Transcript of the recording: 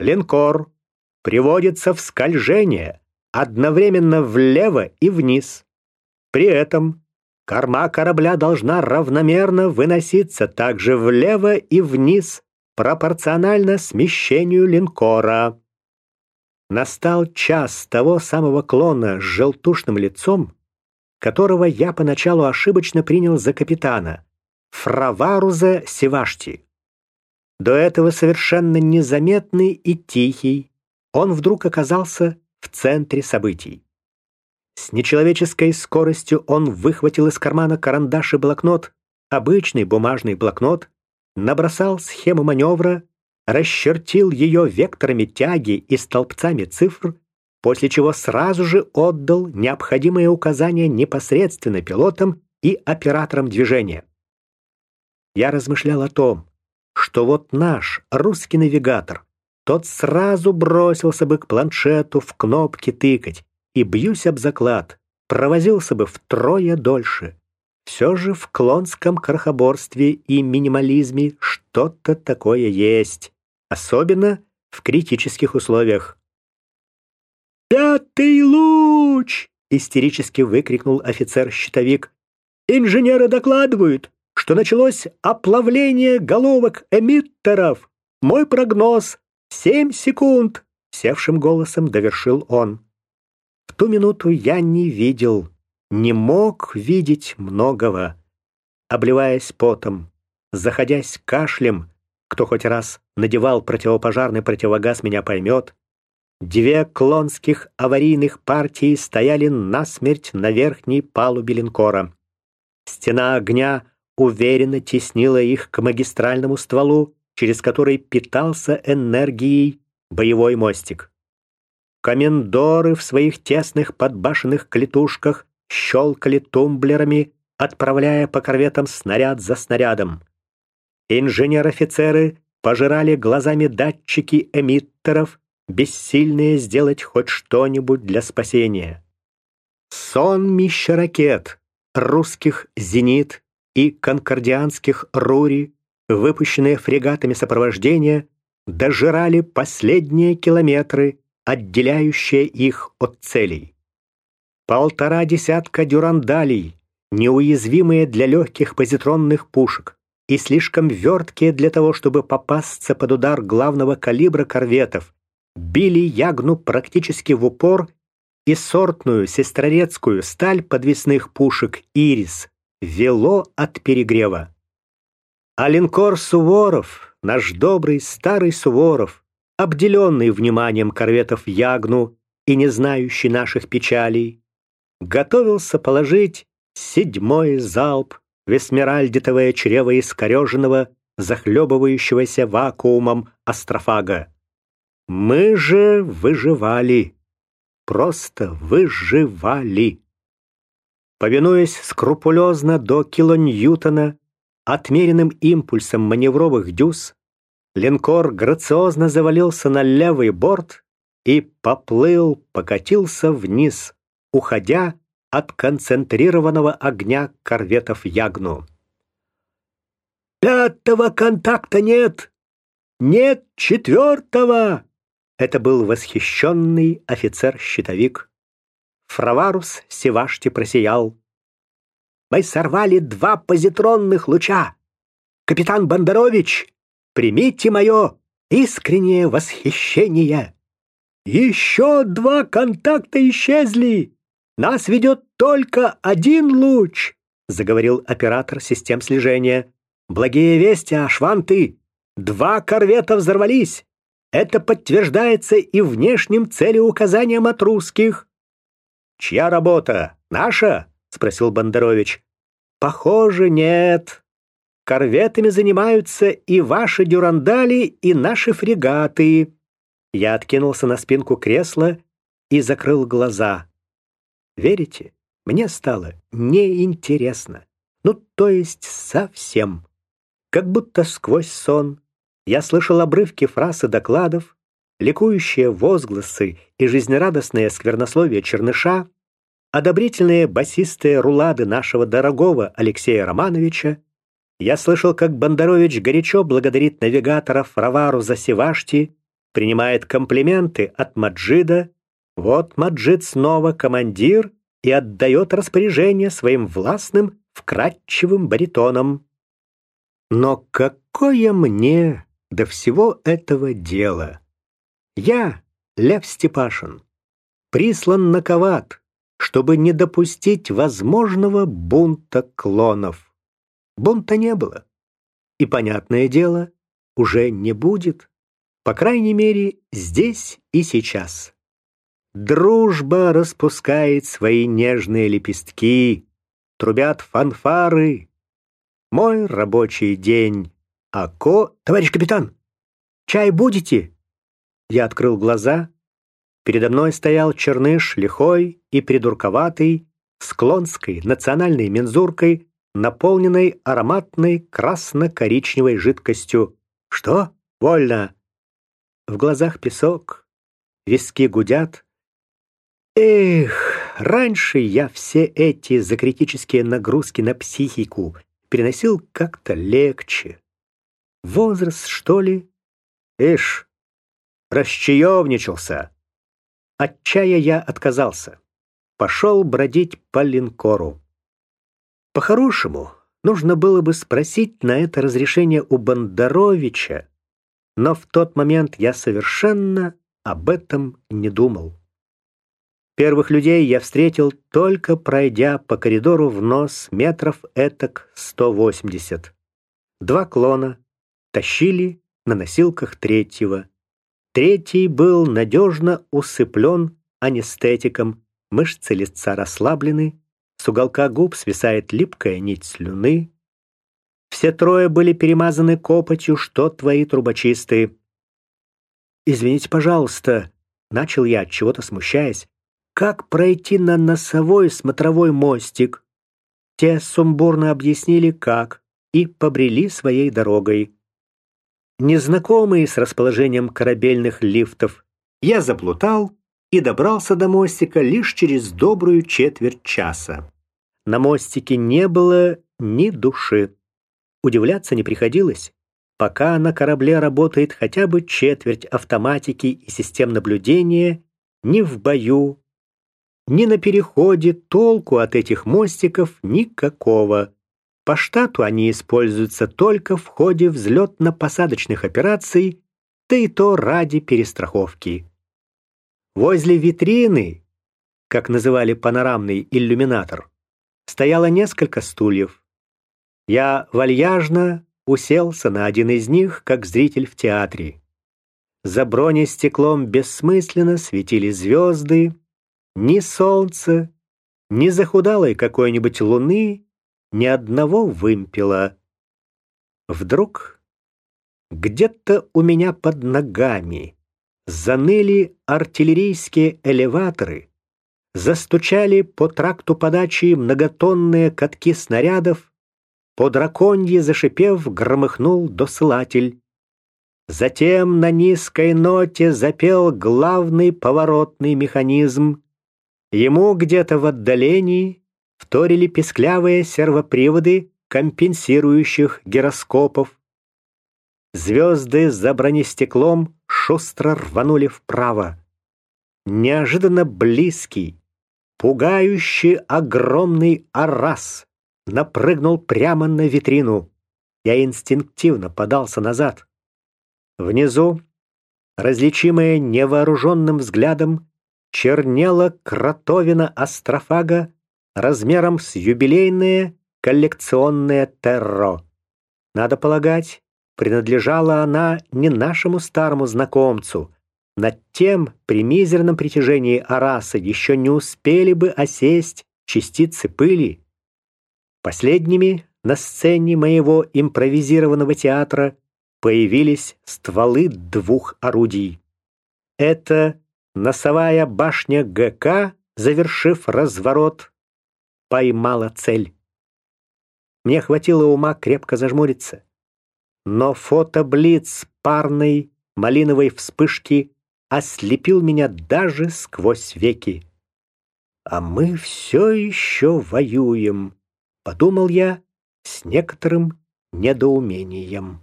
Линкор приводится в скольжение одновременно влево и вниз. При этом корма корабля должна равномерно выноситься также влево и вниз пропорционально смещению линкора. Настал час того самого клона с желтушным лицом, которого я поначалу ошибочно принял за капитана, Фраваруза Севашти. До этого совершенно незаметный и тихий, он вдруг оказался в центре событий. С нечеловеческой скоростью он выхватил из кармана карандаш и блокнот, обычный бумажный блокнот, набросал схему маневра, расчертил ее векторами тяги и столбцами цифр, после чего сразу же отдал необходимые указания непосредственно пилотам и операторам движения. Я размышлял о том, что вот наш русский навигатор, тот сразу бросился бы к планшету в кнопки тыкать, и, бьюсь об заклад, провозился бы втрое дольше. Все же в клонском крохоборстве и минимализме что-то такое есть, особенно в критических условиях. «Пятый луч!» — истерически выкрикнул офицер-щитовик. «Инженеры докладывают, что началось оплавление головок эмиттеров. Мой прогноз — семь секунд!» — севшим голосом довершил он. В ту минуту я не видел, не мог видеть многого. Обливаясь потом, заходясь кашлем, кто хоть раз надевал противопожарный противогаз, меня поймет, Две клонских аварийных партии стояли насмерть на верхней палубе линкора. Стена огня уверенно теснила их к магистральному стволу, через который питался энергией боевой мостик. Комендоры в своих тесных подбашенных клетушках щелкали тумблерами, отправляя по корветам снаряд за снарядом. Инженер-офицеры пожирали глазами датчики эмиттеров, бессильные сделать хоть что-нибудь для спасения. Сонмище ракет, русских «Зенит» и конкордианских «Рури», выпущенные фрегатами сопровождения, дожирали последние километры, отделяющие их от целей. Полтора десятка дюрандалей, неуязвимые для легких позитронных пушек и слишком верткие для того, чтобы попасться под удар главного калибра корветов, били ягну практически в упор и сортную сестрорецкую сталь подвесных пушек «Ирис» вело от перегрева. А линкор «Суворов», наш добрый старый Суворов, обделенный вниманием корветов Ягну и не знающий наших печалей, готовился положить седьмой залп в эсмеральдитовое чрево искореженного, захлебывающегося вакуумом астрофага. Мы же выживали. Просто выживали. Повинуясь скрупулезно до килоньютона, отмеренным импульсом маневровых дюз, линкор грациозно завалился на левый борт и поплыл, покатился вниз, уходя от концентрированного огня корветов Ягну. «Пятого контакта нет! Нет четвертого!» Это был восхищенный офицер-щитовик. Фраварус Севашти просиял. «Мы сорвали два позитронных луча! Капитан Бондарович, примите мое искреннее восхищение! Еще два контакта исчезли! Нас ведет только один луч!» заговорил оператор систем слежения. «Благие вести, Ашванты! Два корвета взорвались! Это подтверждается и внешним целеуказанием от русских. «Чья работа? Наша?» — спросил Бондарович. «Похоже, нет. Корветами занимаются и ваши дюрандали, и наши фрегаты». Я откинулся на спинку кресла и закрыл глаза. Верите, мне стало неинтересно. Ну, то есть совсем. Как будто сквозь сон я слышал обрывки фраз и докладов, ликующие возгласы и жизнерадостное сквернословие Черныша, одобрительные басистые рулады нашего дорогого Алексея Романовича, я слышал, как Бондарович горячо благодарит навигатора Фравару за Севашти принимает комплименты от Маджида. Вот Маджид снова командир и отдает распоряжение своим властным, вкрадчивым баритоном. Но какое мне до всего этого дела? Я, Лев Степашин, прислан на Коват, чтобы не допустить возможного бунта клонов. Бунта не было. И, понятное дело, уже не будет. По крайней мере, здесь и сейчас. Дружба распускает свои нежные лепестки, трубят фанфары. Мой рабочий день. А ко... Товарищ капитан, чай будете? Я открыл глаза. Передо мной стоял черныш, лихой и придурковатый, с клонской национальной мензуркой, наполненной ароматной красно-коричневой жидкостью. «Что? Вольно!» В глазах песок, виски гудят. Эх, раньше я все эти закритические нагрузки на психику переносил как-то легче. Возраст, что ли? Ишь, расчаевничался. От чая я отказался. Пошел бродить по линкору. По-хорошему, нужно было бы спросить на это разрешение у Бондаровича, но в тот момент я совершенно об этом не думал. Первых людей я встретил только пройдя по коридору в нос метров этак 180. Два клона тащили на носилках третьего. Третий был надежно усыплен анестетиком, мышцы лица расслаблены, с уголка губ свисает липкая нить слюны. Все трое были перемазаны копотью, что твои трубочисты. «Извините, пожалуйста», — начал я, чего-то смущаясь, «как пройти на носовой смотровой мостик?» Те сумбурно объяснили, как, и побрели своей дорогой. Незнакомые с расположением корабельных лифтов, я заплутал и добрался до мостика лишь через добрую четверть часа. На мостике не было ни души. Удивляться не приходилось. Пока на корабле работает хотя бы четверть автоматики и систем наблюдения, ни в бою, ни на переходе толку от этих мостиков никакого. По штату они используются только в ходе взлетно-посадочных операций, да и то ради перестраховки. Возле витрины, как называли панорамный иллюминатор, стояло несколько стульев. Я вальяжно уселся на один из них, как зритель в театре. За бронестеклом бессмысленно светили звезды, ни солнца, ни захудалой какой-нибудь луны, ни одного вымпела. Вдруг где-то у меня под ногами заныли артиллерийские элеваторы, застучали по тракту подачи многотонные катки снарядов, по драконье зашипев, громыхнул досылатель. Затем на низкой ноте запел главный поворотный механизм. Ему где-то в отдалении вторили песклявые сервоприводы компенсирующих гироскопов. Звезды за бронестеклом шустро рванули вправо. Неожиданно близкий, пугающий огромный арас напрыгнул прямо на витрину. Я инстинктивно подался назад. Внизу, различимая невооруженным взглядом, чернела кротовина астрофага размером с юбилейное коллекционное терро. Надо полагать, принадлежала она не нашему старому знакомцу. Над тем, при мизерном притяжении Араса еще не успели бы осесть частицы пыли. Последними на сцене моего импровизированного театра появились стволы двух орудий. Это носовая башня ГК, завершив разворот, поймала цель. Мне хватило ума крепко зажмуриться. Но фотоблиц парной малиновой вспышки ослепил меня даже сквозь веки. А мы все еще воюем. Подумал я с некоторым недоумением.